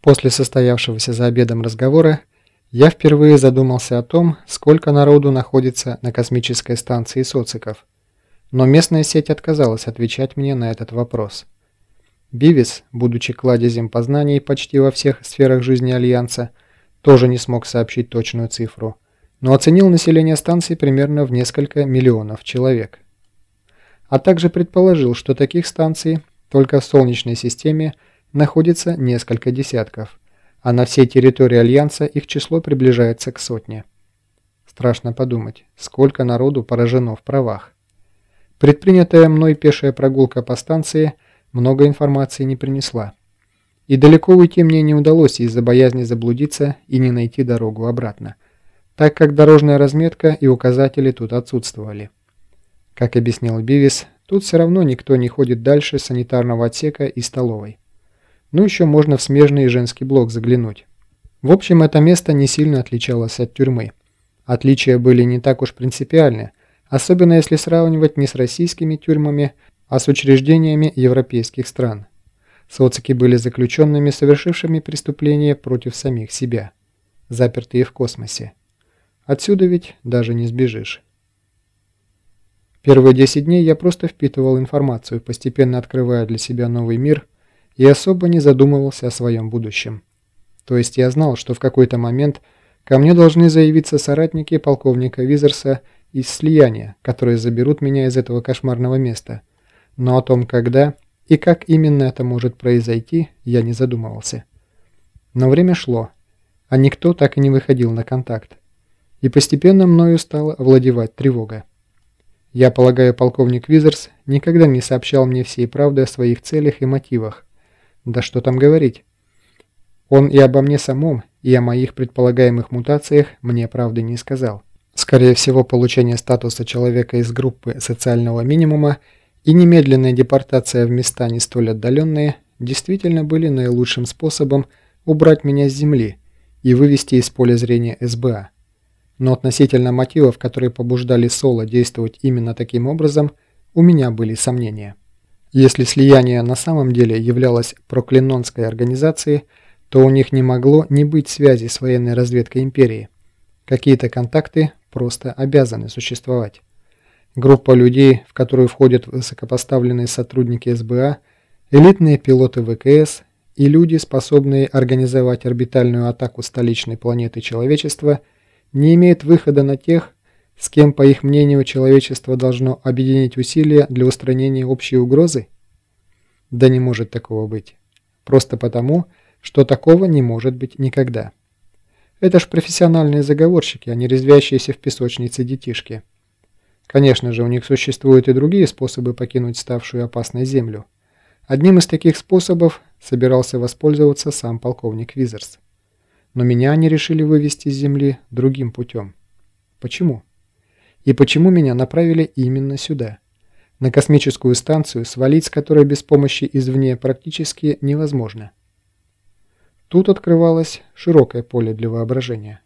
После состоявшегося за обедом разговора я впервые задумался о том, сколько народу находится на космической станции Социков, но местная сеть отказалась отвечать мне на этот вопрос. Бивис, будучи кладезем познаний почти во всех сферах жизни Альянса, тоже не смог сообщить точную цифру, но оценил население станции примерно в несколько миллионов человек. А также предположил, что таких станций только в Солнечной системе находится несколько десятков, а на всей территории Альянса их число приближается к сотне. Страшно подумать, сколько народу поражено в правах. Предпринятая мной пешая прогулка по станции много информации не принесла. И далеко уйти мне не удалось из-за боязни заблудиться и не найти дорогу обратно, так как дорожная разметка и указатели тут отсутствовали. Как объяснил Бивис, тут все равно никто не ходит дальше санитарного отсека и столовой. Ну еще можно в смежный женский блок заглянуть. В общем, это место не сильно отличалось от тюрьмы. Отличия были не так уж принципиальны, особенно если сравнивать не с российскими тюрьмами, а с учреждениями европейских стран. Социки были заключенными, совершившими преступления против самих себя, запертые в космосе. Отсюда ведь даже не сбежишь. Первые 10 дней я просто впитывал информацию, постепенно открывая для себя новый мир – и особо не задумывался о своем будущем. То есть я знал, что в какой-то момент ко мне должны заявиться соратники полковника Визерса из слияния, которые заберут меня из этого кошмарного места. Но о том, когда и как именно это может произойти, я не задумывался. Но время шло, а никто так и не выходил на контакт. И постепенно мною стала овладевать тревога. Я полагаю, полковник Визерс никогда не сообщал мне всей правды о своих целях и мотивах, да что там говорить. Он и обо мне самом, и о моих предполагаемых мутациях мне правды не сказал. Скорее всего, получение статуса человека из группы социального минимума и немедленная депортация в места не столь отдаленные действительно были наилучшим способом убрать меня с земли и вывести из поля зрения СБА. Но относительно мотивов, которые побуждали Соло действовать именно таким образом, у меня были сомнения. Если слияние на самом деле являлось проклинонской организацией, то у них не могло не быть связи с военной разведкой империи. Какие-то контакты просто обязаны существовать. Группа людей, в которую входят высокопоставленные сотрудники СБА, элитные пилоты ВКС и люди, способные организовать орбитальную атаку столичной планеты человечества, не имеют выхода на тех, с кем, по их мнению, человечество должно объединить усилия для устранения общей угрозы? Да не может такого быть. Просто потому, что такого не может быть никогда. Это ж профессиональные заговорщики, а не резвящиеся в песочнице детишки. Конечно же, у них существуют и другие способы покинуть ставшую опасной землю. Одним из таких способов собирался воспользоваться сам полковник Визерс. Но меня они решили вывести с земли другим путем. Почему? И почему меня направили именно сюда? На космическую станцию, свалить с которой без помощи извне практически невозможно. Тут открывалось широкое поле для воображения.